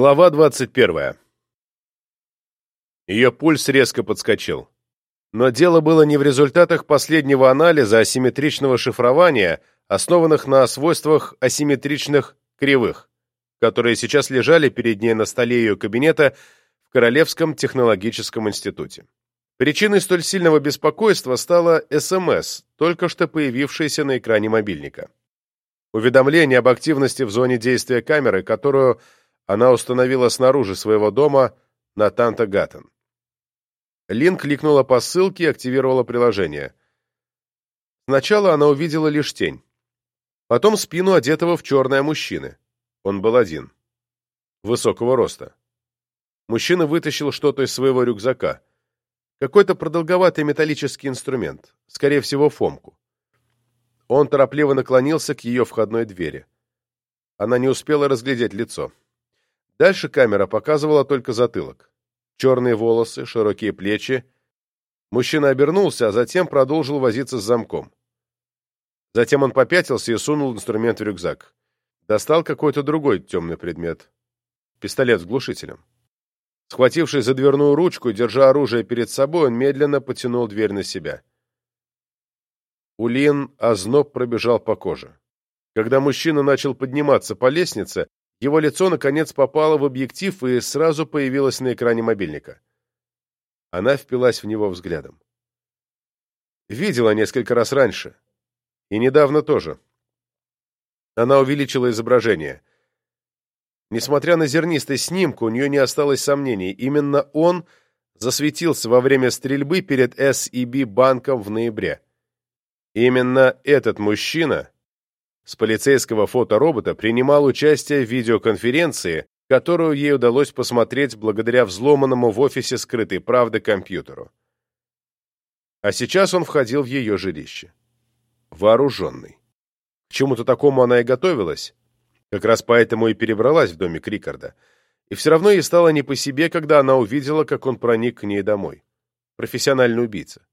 Глава 21. Ее пульс резко подскочил. Но дело было не в результатах последнего анализа асимметричного шифрования, основанных на свойствах асимметричных кривых, которые сейчас лежали перед ней на столе ее кабинета в Королевском технологическом институте. Причиной столь сильного беспокойства стало СМС, только что появившееся на экране мобильника. Уведомление об активности в зоне действия камеры, которую она установила снаружи своего дома на Танта-Гаттен. Лин кликнула по ссылке и активировала приложение. Сначала она увидела лишь тень. Потом спину одетого в черное мужчины. Он был один. Высокого роста. Мужчина вытащил что-то из своего рюкзака. Какой-то продолговатый металлический инструмент. Скорее всего, фомку. Он торопливо наклонился к ее входной двери. Она не успела разглядеть лицо. Дальше камера показывала только затылок. Черные волосы, широкие плечи. Мужчина обернулся, а затем продолжил возиться с замком. Затем он попятился и сунул инструмент в рюкзак. Достал какой-то другой темный предмет. Пистолет с глушителем. Схватившись за дверную ручку, держа оружие перед собой, он медленно потянул дверь на себя. Улин озноб пробежал по коже. Когда мужчина начал подниматься по лестнице, его лицо, наконец, попало в объектив и сразу появилось на экране мобильника. Она впилась в него взглядом. Видела несколько раз раньше. И недавно тоже. Она увеличила изображение. Несмотря на зернистый снимку, у нее не осталось сомнений. Именно он засветился во время стрельбы перед SEB банком в ноябре. Именно этот мужчина с полицейского фоторобота принимал участие в видеоконференции, которую ей удалось посмотреть благодаря взломанному в офисе скрытой правды компьютеру. А сейчас он входил в ее жилище. Вооруженный. К чему-то такому она и готовилась. Как раз поэтому и перебралась в домик Рикарда. И все равно ей стало не по себе, когда она увидела, как он проник к ней домой. Профессиональный убийца.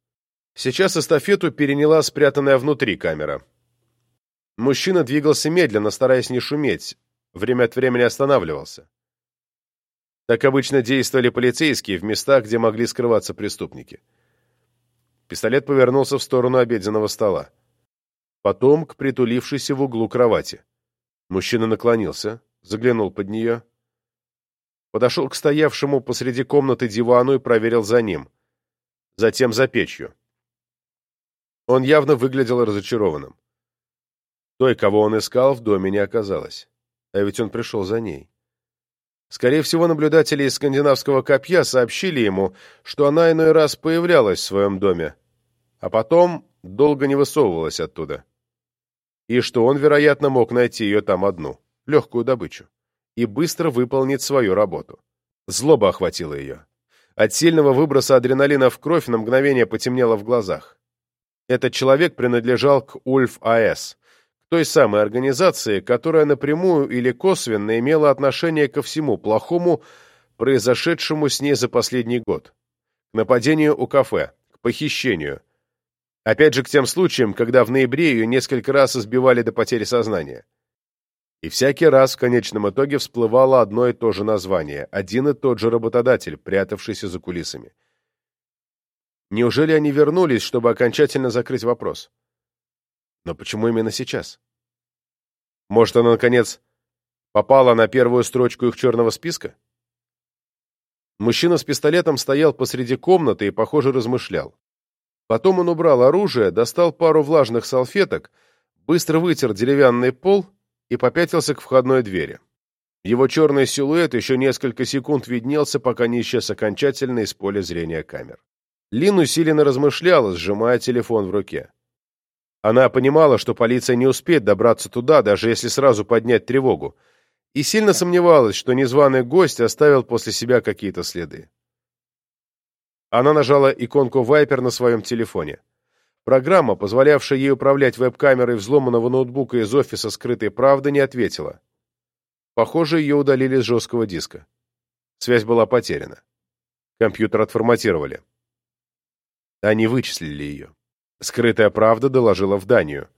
Сейчас эстафету переняла спрятанная внутри камера. Мужчина двигался медленно, стараясь не шуметь, время от времени останавливался. Так обычно действовали полицейские в местах, где могли скрываться преступники. Пистолет повернулся в сторону обеденного стола. Потом к притулившейся в углу кровати. Мужчина наклонился, заглянул под нее. Подошел к стоявшему посреди комнаты дивану и проверил за ним. Затем за печью. Он явно выглядел разочарованным. Той, кого он искал, в доме не оказалось. А ведь он пришел за ней. Скорее всего, наблюдатели из скандинавского копья сообщили ему, что она иной раз появлялась в своем доме, а потом долго не высовывалась оттуда. И что он, вероятно, мог найти ее там одну, легкую добычу, и быстро выполнить свою работу. Злоба охватила ее. От сильного выброса адреналина в кровь на мгновение потемнело в глазах. Этот человек принадлежал к Ульф АС, той самой организации, которая напрямую или косвенно имела отношение ко всему плохому, произошедшему с ней за последний год. К нападению у кафе, к похищению. Опять же к тем случаям, когда в ноябре ее несколько раз избивали до потери сознания. И всякий раз в конечном итоге всплывало одно и то же название, один и тот же работодатель, прятавшийся за кулисами. Неужели они вернулись, чтобы окончательно закрыть вопрос? Но почему именно сейчас? Может, она, наконец, попала на первую строчку их черного списка? Мужчина с пистолетом стоял посреди комнаты и, похоже, размышлял. Потом он убрал оружие, достал пару влажных салфеток, быстро вытер деревянный пол и попятился к входной двери. Его черный силуэт еще несколько секунд виднелся, пока не исчез окончательно из поля зрения камер. Лин усиленно размышляла, сжимая телефон в руке. Она понимала, что полиция не успеет добраться туда, даже если сразу поднять тревогу, и сильно сомневалась, что незваный гость оставил после себя какие-то следы. Она нажала иконку Viper на своем телефоне. Программа, позволявшая ей управлять веб-камерой взломанного ноутбука из офиса скрытой правды, не ответила. Похоже, ее удалили с жесткого диска. Связь была потеряна. Компьютер отформатировали. Они вычислили ее. Скрытая правда доложила в Данию.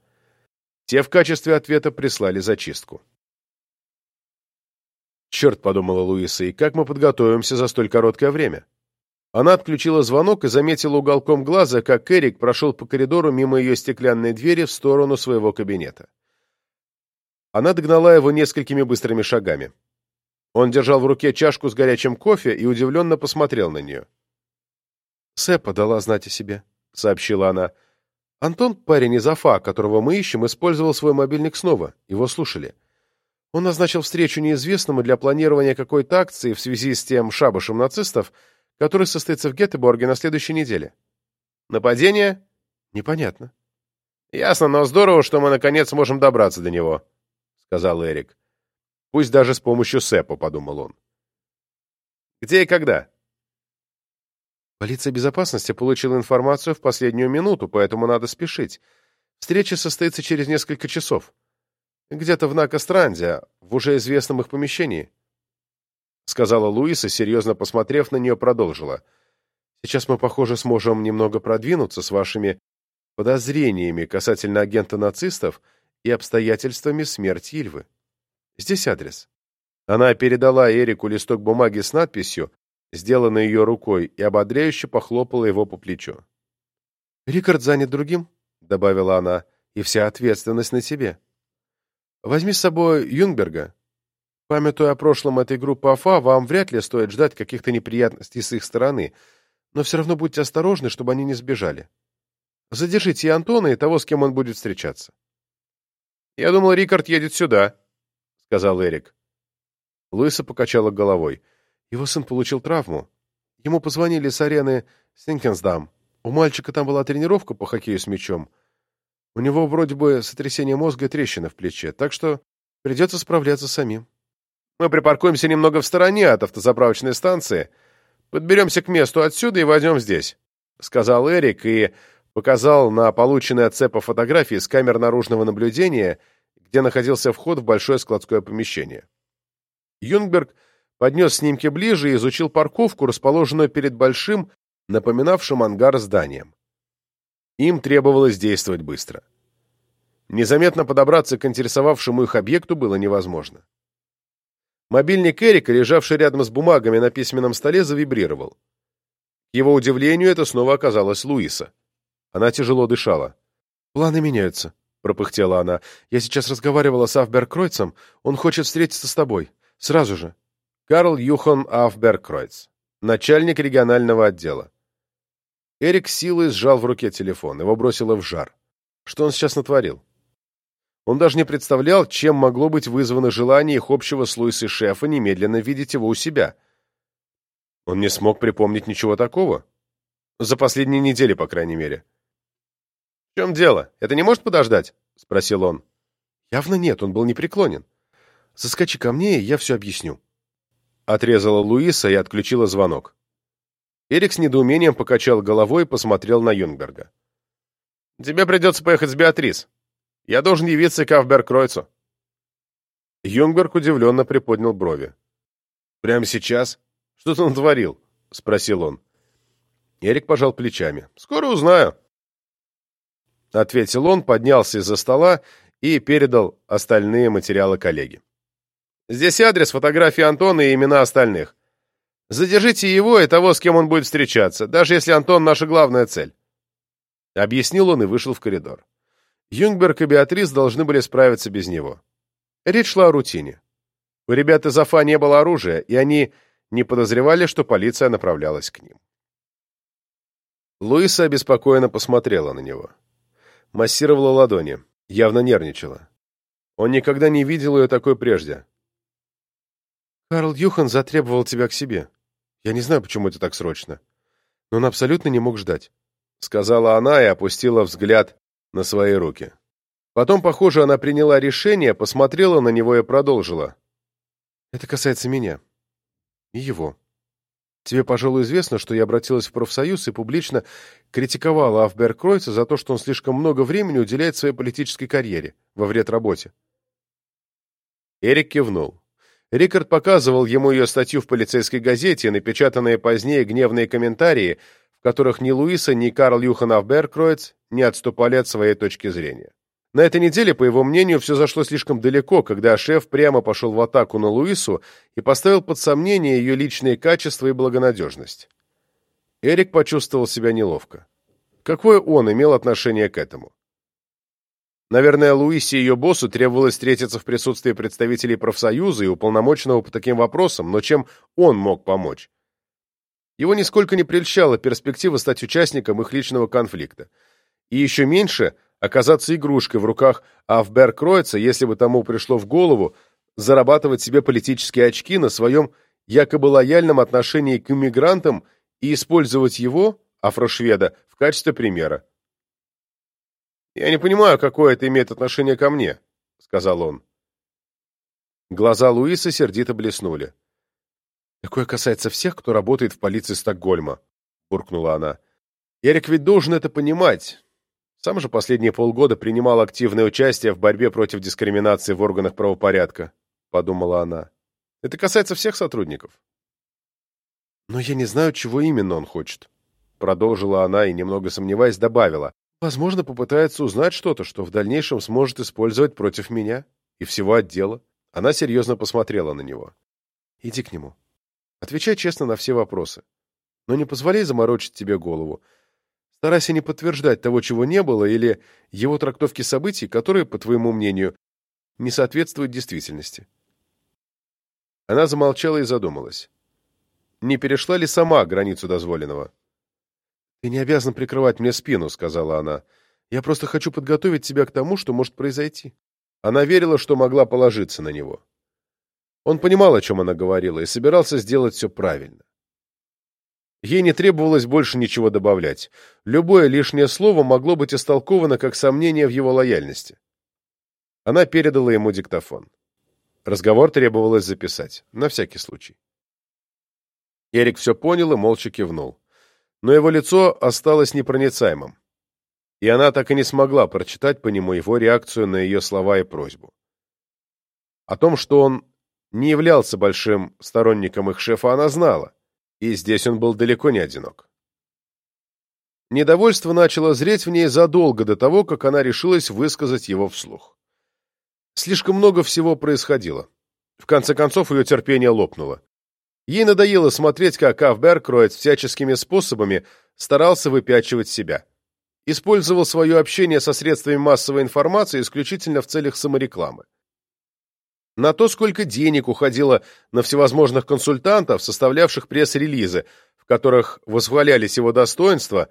Те в качестве ответа прислали зачистку. «Черт», — подумала Луиса, — «и как мы подготовимся за столь короткое время?» Она отключила звонок и заметила уголком глаза, как Эрик прошел по коридору мимо ее стеклянной двери в сторону своего кабинета. Она догнала его несколькими быстрыми шагами. Он держал в руке чашку с горячим кофе и удивленно посмотрел на нее. «Сэпа дала знать о себе», — сообщила она. «Антон, парень из Афа, которого мы ищем, использовал свой мобильник снова. Его слушали. Он назначил встречу неизвестному для планирования какой-то акции в связи с тем шабашем нацистов, который состоится в Гетеборге на следующей неделе. Нападение? Непонятно. Ясно, но здорово, что мы наконец сможем добраться до него, сказал Эрик. Пусть даже с помощью СЭПа, подумал он. Где и когда? Полиция безопасности получила информацию в последнюю минуту, поэтому надо спешить. Встреча состоится через несколько часов. Где-то в Накостранде, в уже известном их помещении. — сказала Луиса, серьезно посмотрев на нее, продолжила. «Сейчас мы, похоже, сможем немного продвинуться с вашими подозрениями касательно агента нацистов и обстоятельствами смерти Ильвы. Здесь адрес». Она передала Эрику листок бумаги с надписью, сделанной ее рукой, и ободряюще похлопала его по плечу. «Рикард занят другим», — добавила она, — «и вся ответственность на тебе. Возьми с собой Юнгберга, Памятуя о прошлом этой группы АФА, вам вряд ли стоит ждать каких-то неприятностей с их стороны, но все равно будьте осторожны, чтобы они не сбежали. Задержите и Антона, и того, с кем он будет встречаться. — Я думал, Рикард едет сюда, — сказал Эрик. Луиса покачала головой. Его сын получил травму. Ему позвонили с арены Стинкенсдам. У мальчика там была тренировка по хоккею с мячом. У него вроде бы сотрясение мозга и трещина в плече, так что придется справляться самим. Мы припаркуемся немного в стороне от автозаправочной станции, подберемся к месту отсюда и войдем здесь», — сказал Эрик и показал на полученные от ЦЕПа фотографии с камер наружного наблюдения, где находился вход в большое складское помещение. Юнгберг поднес снимки ближе и изучил парковку, расположенную перед большим, напоминавшим ангар зданием. Им требовалось действовать быстро. Незаметно подобраться к интересовавшему их объекту было невозможно. Мобильник Эрика, лежавший рядом с бумагами на письменном столе, завибрировал. К его удивлению, это снова оказалась Луиса. Она тяжело дышала. «Планы меняются», — пропыхтела она. «Я сейчас разговаривала с Афберкройцем. Он хочет встретиться с тобой. Сразу же». Карл Юхан Афберкройц, начальник регионального отдела. Эрик силой сжал в руке телефон. Его бросило в жар. Что он сейчас натворил? Он даже не представлял, чем могло быть вызвано желание их общего с Луисой шефа немедленно видеть его у себя. Он не смог припомнить ничего такого. За последние недели, по крайней мере. «В чем дело? Это не может подождать?» — спросил он. Явно нет, он был непреклонен. «Заскочи ко мне, и я все объясню». Отрезала Луиса и отключила звонок. Эрик с недоумением покачал головой и посмотрел на Юнгберга. «Тебе придется поехать с Беатрис», я должен явиться к Авберкройцу. Юнгберг удивленно приподнял брови. «Прямо сейчас? Что ты натворил?» — спросил он. Эрик пожал плечами. «Скоро узнаю». Ответил он, поднялся из-за стола и передал остальные материалы коллеге. «Здесь адрес, фотографии Антона и имена остальных. Задержите его и того, с кем он будет встречаться, даже если Антон — наша главная цель». Объяснил он и вышел в коридор. Юнгберг и Беатрис должны были справиться без него. Речь шла о рутине. У ребят из Афа не было оружия, и они не подозревали, что полиция направлялась к ним. Луиса обеспокоенно посмотрела на него. Массировала ладони, явно нервничала. Он никогда не видел ее такой прежде. «Карл Юхан затребовал тебя к себе. Я не знаю, почему это так срочно. Но он абсолютно не мог ждать», — сказала она и опустила взгляд на свои руки. Потом, похоже, она приняла решение, посмотрела на него и продолжила. «Это касается меня. И его. Тебе, пожалуй, известно, что я обратилась в профсоюз и публично критиковала Афберкройца за то, что он слишком много времени уделяет своей политической карьере, во вред работе». Эрик кивнул. Рикард показывал ему ее статью в полицейской газете, напечатанные позднее гневные комментарии, в которых ни Луиса, ни Карл Юхан Афберкройц не отступали от своей точки зрения. На этой неделе, по его мнению, все зашло слишком далеко, когда шеф прямо пошел в атаку на Луису и поставил под сомнение ее личные качества и благонадежность. Эрик почувствовал себя неловко. Какое он имел отношение к этому? Наверное, Луисе и ее боссу требовалось встретиться в присутствии представителей профсоюза и уполномоченного по таким вопросам, но чем он мог помочь? Его нисколько не прельщала перспектива стать участником их личного конфликта. И еще меньше оказаться игрушкой в руках Афберкройца, если бы тому пришло в голову зарабатывать себе политические очки на своем якобы лояльном отношении к иммигрантам и использовать его, афрошведа, в качестве примера. «Я не понимаю, какое это имеет отношение ко мне», — сказал он. Глаза Луиса сердито блеснули. «Такое касается всех, кто работает в полиции Стокгольма», — буркнула она. «Эрик ведь должен это понимать. Сам же последние полгода принимал активное участие в борьбе против дискриминации в органах правопорядка», — подумала она. «Это касается всех сотрудников». «Но я не знаю, чего именно он хочет», — продолжила она и, немного сомневаясь, добавила. «Возможно, попытается узнать что-то, что в дальнейшем сможет использовать против меня и всего отдела». Она серьезно посмотрела на него. «Иди к нему. Отвечай честно на все вопросы. Но не позволяй заморочить тебе голову. Старайся не подтверждать того, чего не было, или его трактовки событий, которые, по твоему мнению, не соответствуют действительности. Она замолчала и задумалась. Не перешла ли сама границу дозволенного? «Ты не обязан прикрывать мне спину», — сказала она. «Я просто хочу подготовить тебя к тому, что может произойти». Она верила, что могла положиться на него. Он понимал, о чем она говорила, и собирался сделать все правильно. Ей не требовалось больше ничего добавлять. Любое лишнее слово могло быть истолковано как сомнение в его лояльности. Она передала ему диктофон. Разговор требовалось записать, на всякий случай. Эрик все понял и молча кивнул. Но его лицо осталось непроницаемым. И она так и не смогла прочитать по нему его реакцию на ее слова и просьбу. О том, что он не являлся большим сторонником их шефа, она знала, и здесь он был далеко не одинок. Недовольство начало зреть в ней задолго до того, как она решилась высказать его вслух. Слишком много всего происходило. В конце концов, ее терпение лопнуло. Ей надоело смотреть, как Авберкроид всяческими способами старался выпячивать себя. Использовал свое общение со средствами массовой информации исключительно в целях саморекламы на то, сколько денег уходило на всевозможных консультантов, составлявших пресс-релизы, в которых восхвалялись его достоинства,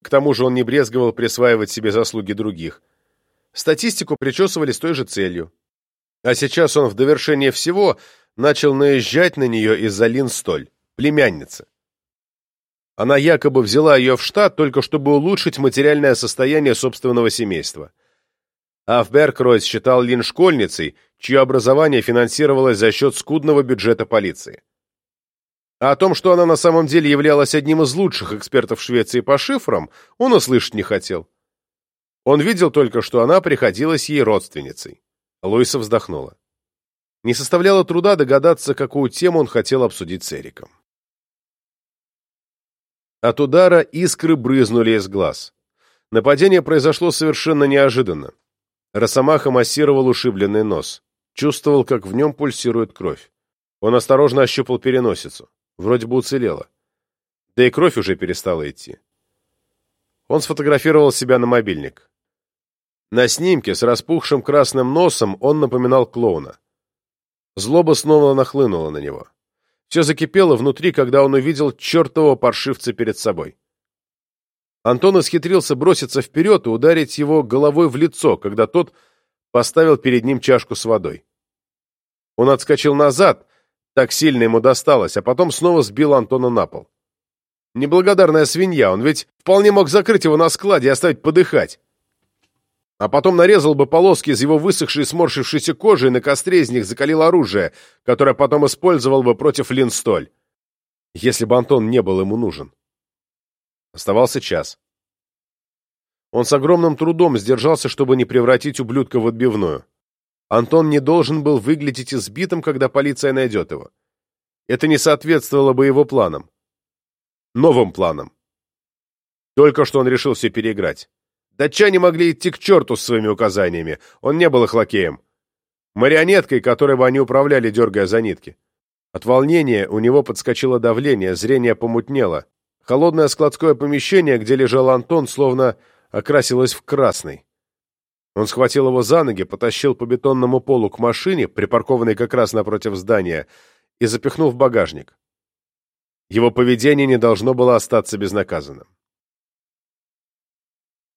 к тому же он не брезговал присваивать себе заслуги других. Статистику причесывали с той же целью. А сейчас он в довершение всего начал наезжать на нее из-за Лин Столь, племянницы. Она якобы взяла ее в штат только чтобы улучшить материальное состояние собственного семейства. Афберкройс считал Лин школьницей, чье образование финансировалось за счет скудного бюджета полиции. А о том, что она на самом деле являлась одним из лучших экспертов Швеции по шифрам, он услышать не хотел. Он видел только, что она приходилась ей родственницей. Луиса вздохнула. Не составляло труда догадаться, какую тему он хотел обсудить с Эриком. От удара искры брызнули из глаз. Нападение произошло совершенно неожиданно. Росомаха массировал ушибленный нос. Чувствовал, как в нем пульсирует кровь. Он осторожно ощупал переносицу. Вроде бы уцелела. Да и кровь уже перестала идти. Он сфотографировал себя на мобильник. На снимке с распухшим красным носом он напоминал клоуна. Злоба снова нахлынула на него. Все закипело внутри, когда он увидел чертового паршивца перед собой. Антон исхитрился броситься вперед и ударить его головой в лицо, когда тот поставил перед ним чашку с водой. Он отскочил назад, так сильно ему досталось, а потом снова сбил Антона на пол. Неблагодарная свинья, он ведь вполне мог закрыть его на складе и оставить подыхать. А потом нарезал бы полоски из его высохшей сморщившейся кожи и на костре из них закалил оружие, которое потом использовал бы против Линстоль, если бы Антон не был ему нужен. Оставался час. Он с огромным трудом сдержался, чтобы не превратить ублюдка в отбивную. Антон не должен был выглядеть избитым, когда полиция найдет его. Это не соответствовало бы его планам. Новым планам. Только что он решил все переиграть. Датчане могли идти к черту с своими указаниями, он не был их лакеем. Марионеткой, которой бы они управляли, дергая за нитки. От волнения у него подскочило давление, зрение помутнело. Холодное складское помещение, где лежал Антон, словно окрасилось в красный. Он схватил его за ноги, потащил по бетонному полу к машине, припаркованной как раз напротив здания, и запихнул в багажник. Его поведение не должно было остаться безнаказанным.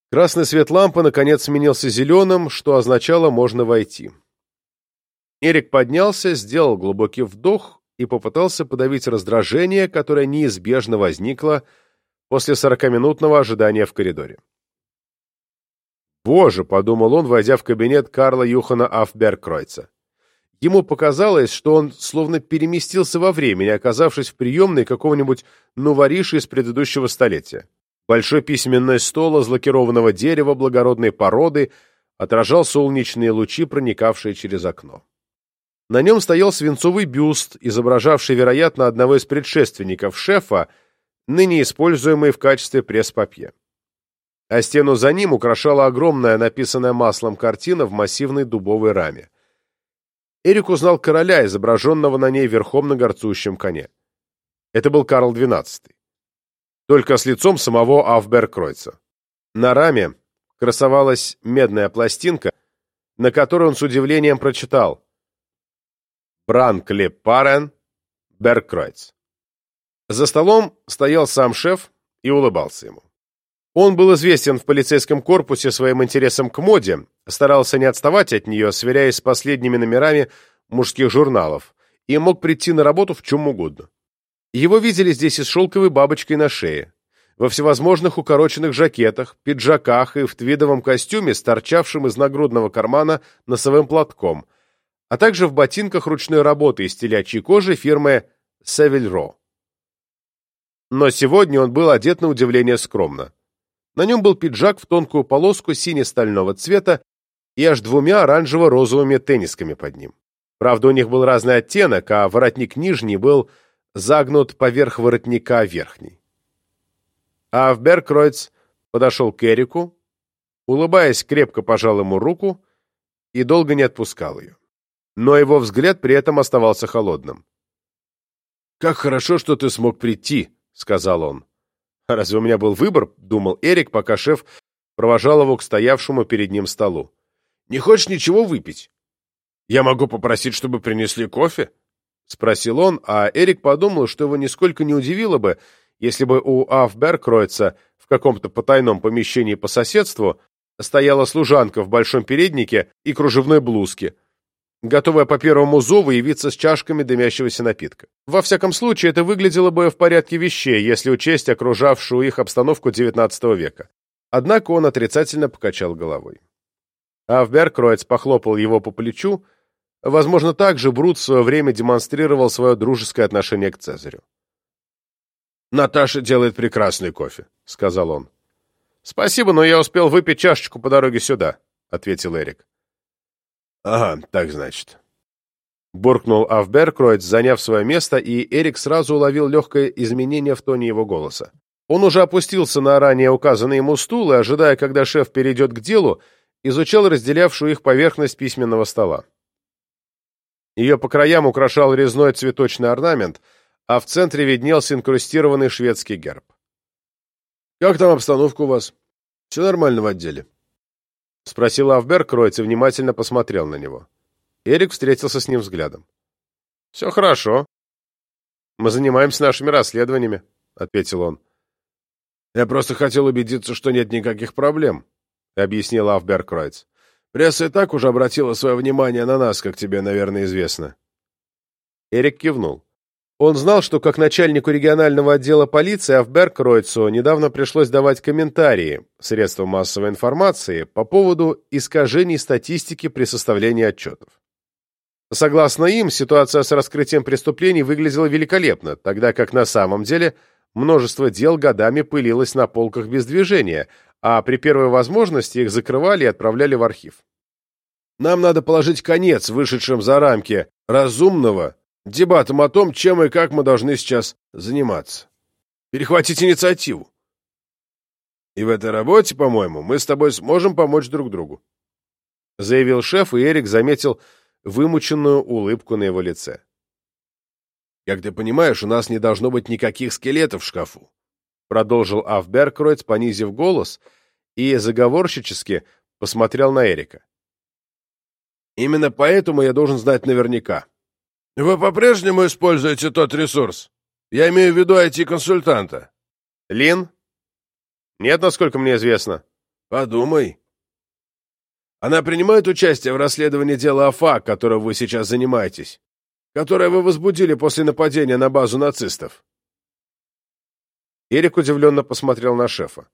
Красный свет лампы, наконец, сменился зеленым, что означало «можно войти». Эрик поднялся, сделал глубокий вдох и попытался подавить раздражение, которое неизбежно возникло после сорокаминутного ожидания в коридоре. «Боже!» — подумал он, войдя в кабинет Карла Юхана Афберкройца. Ему показалось, что он словно переместился во времени, оказавшись в приемной какого-нибудь новориши из предыдущего столетия. Большой письменный стол из лакированного дерева благородной породы отражал солнечные лучи, проникавшие через окно. На нем стоял свинцовый бюст, изображавший, вероятно, одного из предшественников шефа, ныне используемый в качестве пресс-папье. А стену за ним украшала огромная, написанная маслом картина в массивной дубовой раме. Эрик узнал короля, изображенного на ней верхом на горцующем коне. Это был Карл XII. Только с лицом самого Афберкройца. На раме красовалась медная пластинка, на которой он с удивлением прочитал Бранкли Парен Беркройц. За столом стоял сам шеф и улыбался ему. Он был известен в полицейском корпусе своим интересом к моде, старался не отставать от нее, сверяясь с последними номерами мужских журналов, и мог прийти на работу в чем угодно. Его видели здесь и с шелковой бабочкой на шее, во всевозможных укороченных жакетах, пиджаках и в твидовом костюме с из нагрудного кармана носовым платком – а также в ботинках ручной работы из телячьей кожи фирмы Севильро. Но сегодня он был одет на удивление скромно. На нем был пиджак в тонкую полоску сине-стального цвета и аж двумя оранжево-розовыми теннисками под ним. Правда, у них был разный оттенок, а воротник нижний был загнут поверх воротника верхний. А в Беркройц подошел к Эрику, улыбаясь, крепко пожал ему руку и долго не отпускал ее но его взгляд при этом оставался холодным. «Как хорошо, что ты смог прийти», — сказал он. «Разве у меня был выбор?» — думал Эрик, пока шеф провожал его к стоявшему перед ним столу. «Не хочешь ничего выпить? Я могу попросить, чтобы принесли кофе?» — спросил он, а Эрик подумал, что его нисколько не удивило бы, если бы у Афберкройца в каком-то потайном помещении по соседству стояла служанка в большом переднике и кружевной блузке, готовая по первому зову явиться с чашками дымящегося напитка. Во всяком случае, это выглядело бы в порядке вещей, если учесть окружавшую их обстановку XIX века. Однако он отрицательно покачал головой. Авберкройц похлопал его по плечу, возможно, также Брут в свое время демонстрировал свое дружеское отношение к Цезарю. «Наташа делает прекрасный кофе», — сказал он. «Спасибо, но я успел выпить чашечку по дороге сюда», — ответил Эрик. «Ага, так значит». Буркнул Авберкройц, заняв свое место, и Эрик сразу уловил легкое изменение в тоне его голоса. Он уже опустился на ранее указанный ему стул и, ожидая, когда шеф перейдет к делу, изучал разделявшую их поверхность письменного стола. Ее по краям украшал резной цветочный орнамент, а в центре виднелся инкрустированный шведский герб. «Как там обстановка у вас? Все нормально в отделе?» — спросил Авберкройц и внимательно посмотрел на него. Эрик встретился с ним взглядом. «Все хорошо. Мы занимаемся нашими расследованиями», — ответил он. «Я просто хотел убедиться, что нет никаких проблем», — объяснил Авберкройц. «Пресса и так уже обратила свое внимание на нас, как тебе, наверное, известно». Эрик кивнул. Он знал, что как начальнику регионального отдела полиции Афберг-Ройцу недавно пришлось давать комментарии средствам массовой информации по поводу искажений статистики при составлении отчетов. Согласно им, ситуация с раскрытием преступлений выглядела великолепно, тогда как на самом деле множество дел годами пылилось на полках без движения, а при первой возможности их закрывали и отправляли в архив. Нам надо положить конец вышедшим за рамки разумного дебатам о том, чем и как мы должны сейчас заниматься. Перехватить инициативу. И в этой работе, по-моему, мы с тобой сможем помочь друг другу», — заявил шеф, и Эрик заметил вымученную улыбку на его лице. «Как ты понимаешь, у нас не должно быть никаких скелетов в шкафу», — продолжил Афберкройц, понизив голос, и заговорщически посмотрел на Эрика. «Именно поэтому я должен знать наверняка». «Вы по-прежнему используете тот ресурс? Я имею в виду IT-консультанта». «Лин?» «Нет, насколько мне известно». «Подумай». «Она принимает участие в расследовании дела АФА, которым вы сейчас занимаетесь, которое вы возбудили после нападения на базу нацистов?» Эрик удивленно посмотрел на шефа.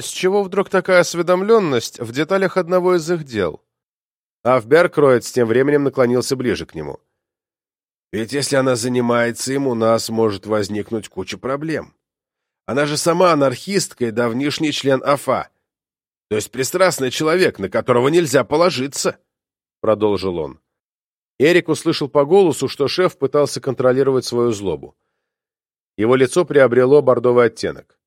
С чего вдруг такая осведомленность в деталях одного из их дел? Афберкроиц тем временем наклонился ближе к нему. Ведь если она занимается им, у нас может возникнуть куча проблем. Она же сама анархистка и давнишний член АФА. То есть пристрастный человек, на которого нельзя положиться, — продолжил он. Эрик услышал по голосу, что шеф пытался контролировать свою злобу. Его лицо приобрело бордовый оттенок.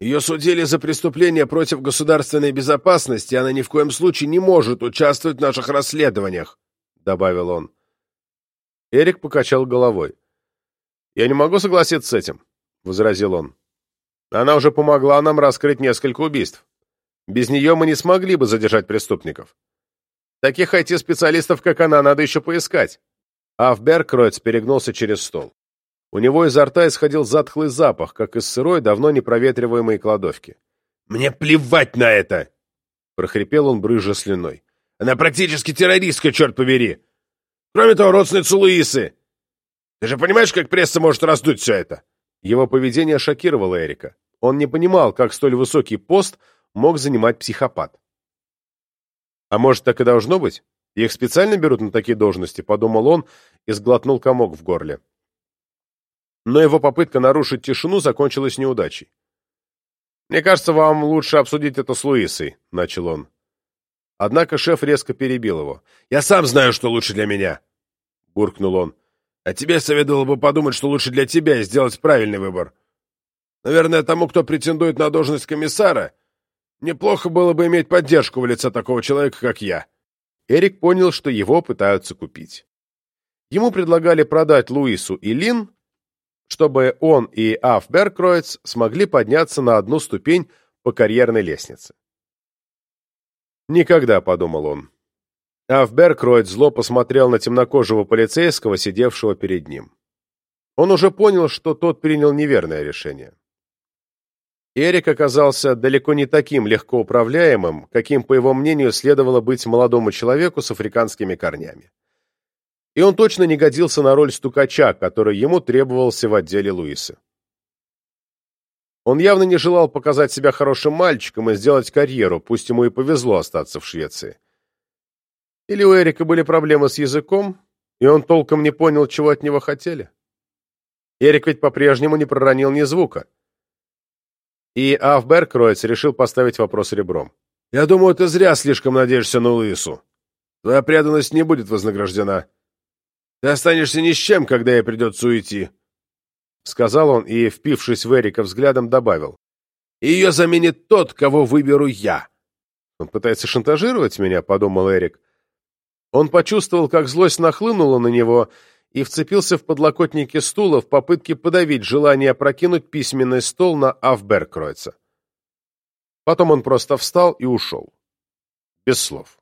Ее судили за преступление против государственной безопасности, и она ни в коем случае не может участвовать в наших расследованиях», — добавил он. Эрик покачал головой. «Я не могу согласиться с этим», — возразил он. «Она уже помогла нам раскрыть несколько убийств. Без нее мы не смогли бы задержать преступников. Таких IT-специалистов, как она, надо еще поискать». Афберкройц перегнулся через стол. У него изо рта исходил затхлый запах, как из сырой, давно непроветриваемой кладовки. «Мне плевать на это!» — прохрипел он, брыжа слюной. «Она практически террористка, черт побери! Кроме того, родственница Луисы! Ты же понимаешь, как пресса может раздуть все это?» Его поведение шокировало Эрика. Он не понимал, как столь высокий пост мог занимать психопат. «А может, так и должно быть? Их специально берут на такие должности?» — подумал он и сглотнул комок в горле но его попытка нарушить тишину закончилась неудачей. «Мне кажется, вам лучше обсудить это с Луисой», — начал он. Однако шеф резко перебил его. «Я сам знаю, что лучше для меня», — буркнул он. «А тебе советовало бы подумать, что лучше для тебя и сделать правильный выбор. Наверное, тому, кто претендует на должность комиссара, неплохо было бы иметь поддержку в лице такого человека, как я». Эрик понял, что его пытаются купить. Ему предлагали продать Луису и Лин чтобы он и Аф Беркроиц смогли подняться на одну ступень по карьерной лестнице. «Никогда», — подумал он. Аф Беркроиц зло посмотрел на темнокожего полицейского, сидевшего перед ним. Он уже понял, что тот принял неверное решение. Эрик оказался далеко не таким легко управляемым, каким, по его мнению, следовало быть молодому человеку с африканскими корнями и он точно не годился на роль стукача, который ему требовался в отделе Луисы. Он явно не желал показать себя хорошим мальчиком и сделать карьеру, пусть ему и повезло остаться в Швеции. Или у Эрика были проблемы с языком, и он толком не понял, чего от него хотели. Эрик ведь по-прежнему не проронил ни звука. И Аф Беркроиц решил поставить вопрос ребром. «Я думаю, ты зря слишком надеешься на Луису. Твоя преданность не будет вознаграждена. Ты останешься ни с чем, когда ей придется уйти», — сказал он и, впившись в Эрика взглядом, добавил. «Ее заменит тот, кого выберу я». «Он пытается шантажировать меня», — подумал Эрик. Он почувствовал, как злость нахлынула на него и вцепился в подлокотники стула в попытке подавить желание опрокинуть письменный стол на Афберкройца. Потом он просто встал и ушел. Без слов.